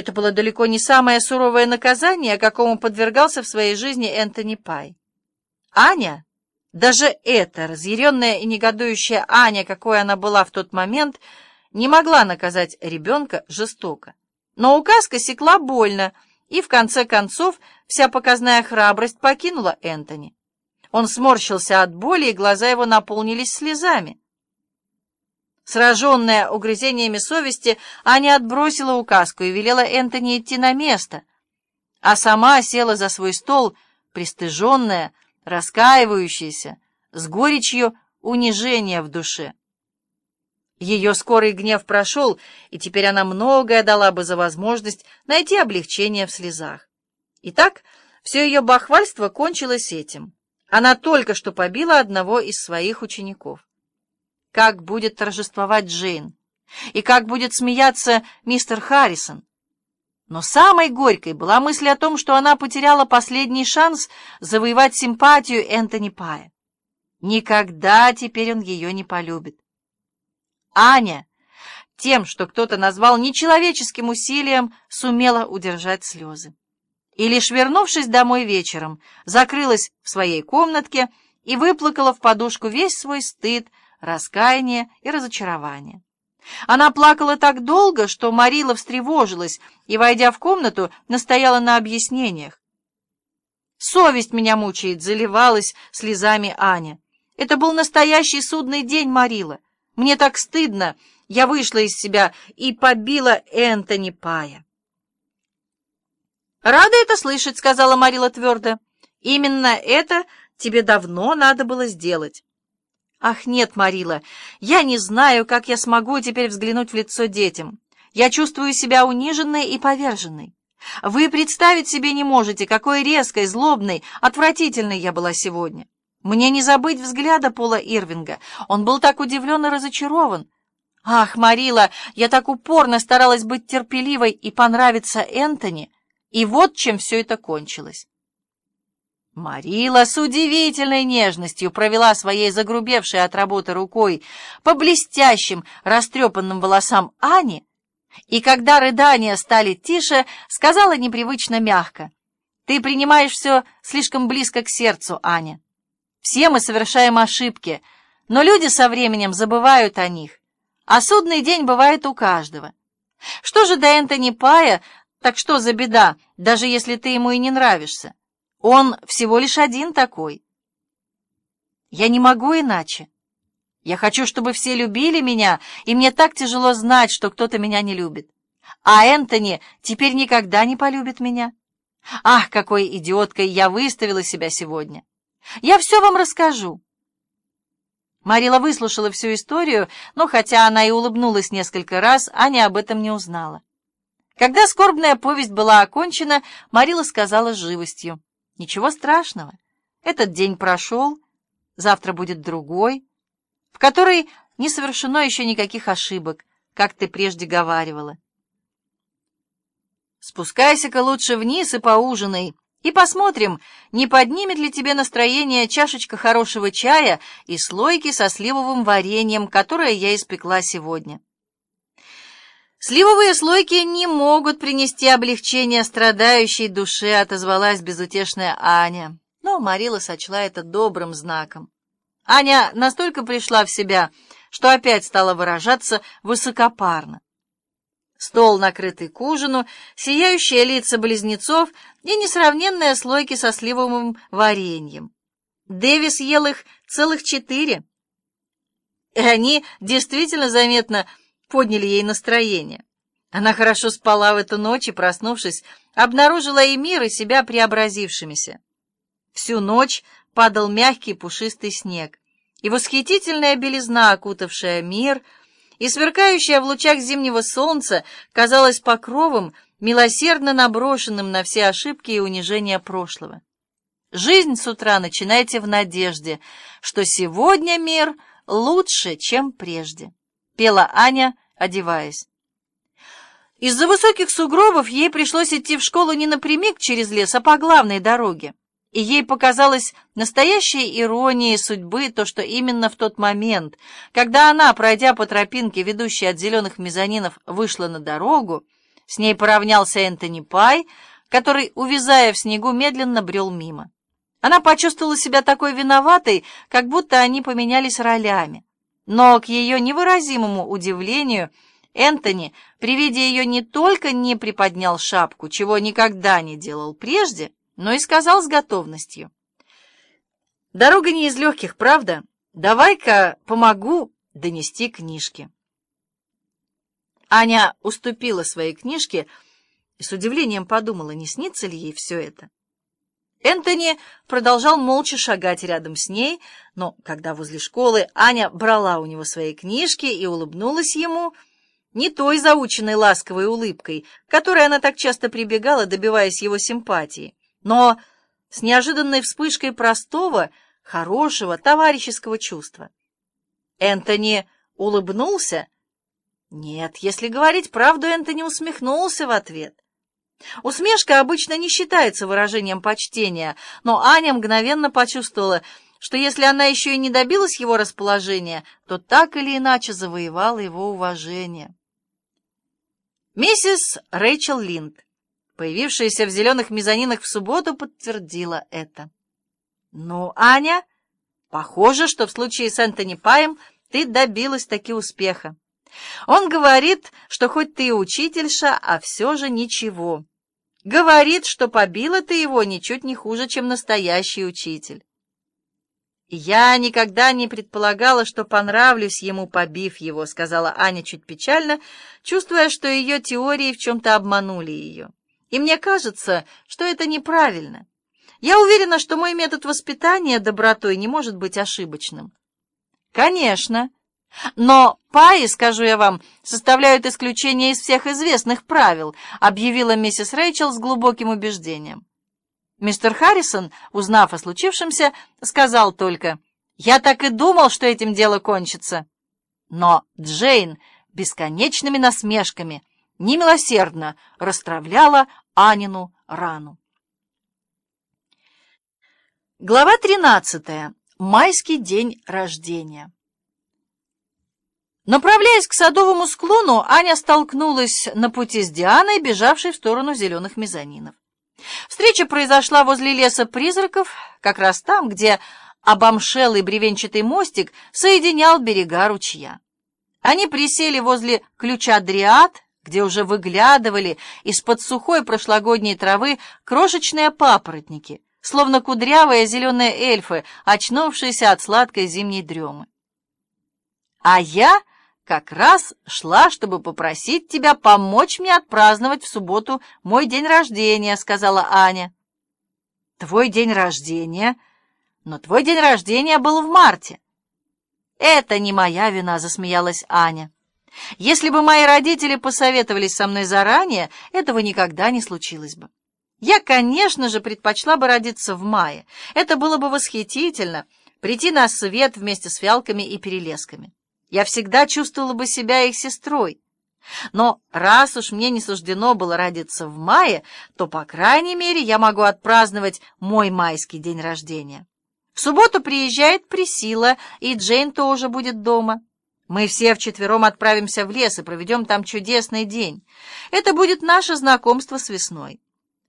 Это было далеко не самое суровое наказание, какому подвергался в своей жизни Энтони Пай. Аня, даже эта разъяренная и негодующая Аня, какой она была в тот момент, не могла наказать ребенка жестоко. Но указка секла больно, и в конце концов вся показная храбрость покинула Энтони. Он сморщился от боли, и глаза его наполнились слезами. Сраженная угрызениями совести, Аня отбросила указку и велела Энтони идти на место, а сама села за свой стол, пристыженная, раскаивающаяся, с горечью унижения в душе. Ее скорый гнев прошел, и теперь она многое дала бы за возможность найти облегчение в слезах. Итак, все ее бахвальство кончилось этим. Она только что побила одного из своих учеников. Как будет торжествовать Джейн? И как будет смеяться мистер Харрисон? Но самой горькой была мысль о том, что она потеряла последний шанс завоевать симпатию Энтони Пая. Никогда теперь он ее не полюбит. Аня, тем, что кто-то назвал нечеловеческим усилием, сумела удержать слезы и, лишь вернувшись домой вечером, закрылась в своей комнатке и выплакала в подушку весь свой стыд, раскаяние и разочарование. Она плакала так долго, что Марила встревожилась и, войдя в комнату, настояла на объяснениях. «Совесть меня мучает», — заливалась слезами Аня. «Это был настоящий судный день, Марила. Мне так стыдно. Я вышла из себя и побила Энтони Пая». «Рада это слышать», — сказала Марила твердо. «Именно это тебе давно надо было сделать». «Ах, нет, Марила, я не знаю, как я смогу теперь взглянуть в лицо детям. Я чувствую себя униженной и поверженной. Вы представить себе не можете, какой резкой, злобной, отвратительной я была сегодня. Мне не забыть взгляда Пола Ирвинга. Он был так удивлен и разочарован. Ах, Марила, я так упорно старалась быть терпеливой и понравиться Энтони». И вот чем все это кончилось. Марила с удивительной нежностью провела своей загрубевшей от работы рукой по блестящим, растрепанным волосам Ани, и когда рыдания стали тише, сказала непривычно мягко, «Ты принимаешь все слишком близко к сердцу, Аня. Все мы совершаем ошибки, но люди со временем забывают о них, а судный день бывает у каждого. Что же до Энтони Пая, так что за беда, даже если ты ему и не нравишься? Он всего лишь один такой. Я не могу иначе. Я хочу, чтобы все любили меня, и мне так тяжело знать, что кто-то меня не любит. А Энтони теперь никогда не полюбит меня. Ах, какой идиоткой я выставила себя сегодня! Я все вам расскажу. Марила выслушала всю историю, но хотя она и улыбнулась несколько раз, Аня об этом не узнала. Когда скорбная повесть была окончена, Марила сказала с живостью. «Ничего страшного. Этот день прошел, завтра будет другой, в который не совершено еще никаких ошибок, как ты прежде говаривала. Спускайся-ка лучше вниз и поужинай, и посмотрим, не поднимет ли тебе настроение чашечка хорошего чая и слойки со сливовым вареньем, которое я испекла сегодня». «Сливовые слойки не могут принести облегчение страдающей душе», — отозвалась безутешная Аня. Но Марила сочла это добрым знаком. Аня настолько пришла в себя, что опять стала выражаться высокопарно. Стол, накрытый к ужину, сияющие лица близнецов и несравненные слойки со сливовым вареньем. Дэвис ел их целых четыре. И они действительно заметно подняли ей настроение. Она хорошо спала в эту ночь и, проснувшись, обнаружила и мир, и себя преобразившимися. Всю ночь падал мягкий пушистый снег, и восхитительная белизна, окутавшая мир, и сверкающая в лучах зимнего солнца, казалась покровом, милосердно наброшенным на все ошибки и унижения прошлого. Жизнь с утра начинайте в надежде, что сегодня мир лучше, чем прежде пела Аня, одеваясь. Из-за высоких сугробов ей пришлось идти в школу не напрямик через лес, а по главной дороге. И ей показалось настоящей иронией судьбы то, что именно в тот момент, когда она, пройдя по тропинке, ведущей от зеленых мезонинов, вышла на дорогу, С ней поравнялся Энтони Пай, который, увязая в снегу, медленно брел мимо. Она почувствовала себя такой виноватой, как будто они поменялись ролями. Но, к ее невыразимому удивлению, Энтони при виде ее не только не приподнял шапку, чего никогда не делал прежде, но и сказал с готовностью. «Дорога не из легких, правда? Давай-ка помогу донести книжки». Аня уступила своей книжке и с удивлением подумала, не снится ли ей все это. Энтони продолжал молча шагать рядом с ней, но когда возле школы Аня брала у него свои книжки и улыбнулась ему, не той заученной ласковой улыбкой, которой она так часто прибегала, добиваясь его симпатии, но с неожиданной вспышкой простого, хорошего, товарищеского чувства. Энтони улыбнулся. Нет, если говорить правду, Энтони усмехнулся в ответ. Усмешка обычно не считается выражением почтения, но Аня мгновенно почувствовала, что если она еще и не добилась его расположения, то так или иначе завоевала его уважение. Миссис Рэйчел Линд, появившаяся в зеленых мезонинах в субботу, подтвердила это. «Ну, Аня, похоже, что в случае с Энтони Паем ты добилась таки успеха. Он говорит, что хоть ты и учительша, а все же ничего». Говорит, что побила ты его ничуть не хуже, чем настоящий учитель. «Я никогда не предполагала, что понравлюсь ему, побив его», — сказала Аня чуть печально, чувствуя, что ее теории в чем-то обманули ее. «И мне кажется, что это неправильно. Я уверена, что мой метод воспитания добротой не может быть ошибочным». «Конечно», но паи, скажу я вам, составляют исключение из всех известных правил, объявила миссис Рэйчел с глубоким убеждением. Мистер Харрисон, узнав о случившемся, сказал только, «Я так и думал, что этим дело кончится». Но Джейн бесконечными насмешками немилосердно расстравляла Анину рану. Глава 13. Майский день рождения. Направляясь к садовому склону, Аня столкнулась на пути с Дианой, бежавшей в сторону зеленых мезонинов. Встреча произошла возле леса призраков, как раз там, где обомшелый бревенчатый мостик соединял берега ручья. Они присели возле ключа Дриад, где уже выглядывали из-под сухой прошлогодней травы крошечные папоротники, словно кудрявые зеленые эльфы, очнувшиеся от сладкой зимней дремы. А я как раз шла, чтобы попросить тебя помочь мне отпраздновать в субботу мой день рождения», — сказала Аня. «Твой день рождения? Но твой день рождения был в марте». «Это не моя вина», — засмеялась Аня. «Если бы мои родители посоветовались со мной заранее, этого никогда не случилось бы. Я, конечно же, предпочла бы родиться в мае. Это было бы восхитительно — прийти на свет вместе с фиалками и перелесками я всегда чувствовала бы себя их сестрой. Но раз уж мне не суждено было родиться в мае, то, по крайней мере, я могу отпраздновать мой майский день рождения. В субботу приезжает Присила, и Джейн тоже будет дома. Мы все вчетвером отправимся в лес и проведем там чудесный день. Это будет наше знакомство с весной.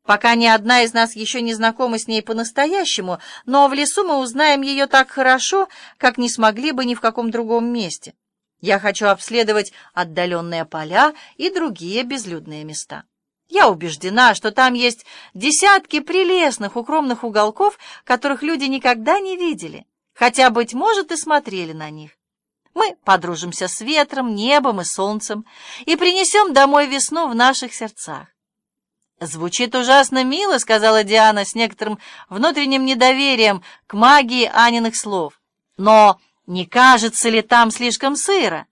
Пока ни одна из нас еще не знакома с ней по-настоящему, но в лесу мы узнаем ее так хорошо, как не смогли бы ни в каком другом месте. Я хочу обследовать отдаленные поля и другие безлюдные места. Я убеждена, что там есть десятки прелестных укромных уголков, которых люди никогда не видели, хотя, быть может, и смотрели на них. Мы подружимся с ветром, небом и солнцем и принесем домой весну в наших сердцах. «Звучит ужасно мило», — сказала Диана с некоторым внутренним недоверием к магии Аниных слов. «Но не кажется ли там слишком сыро?»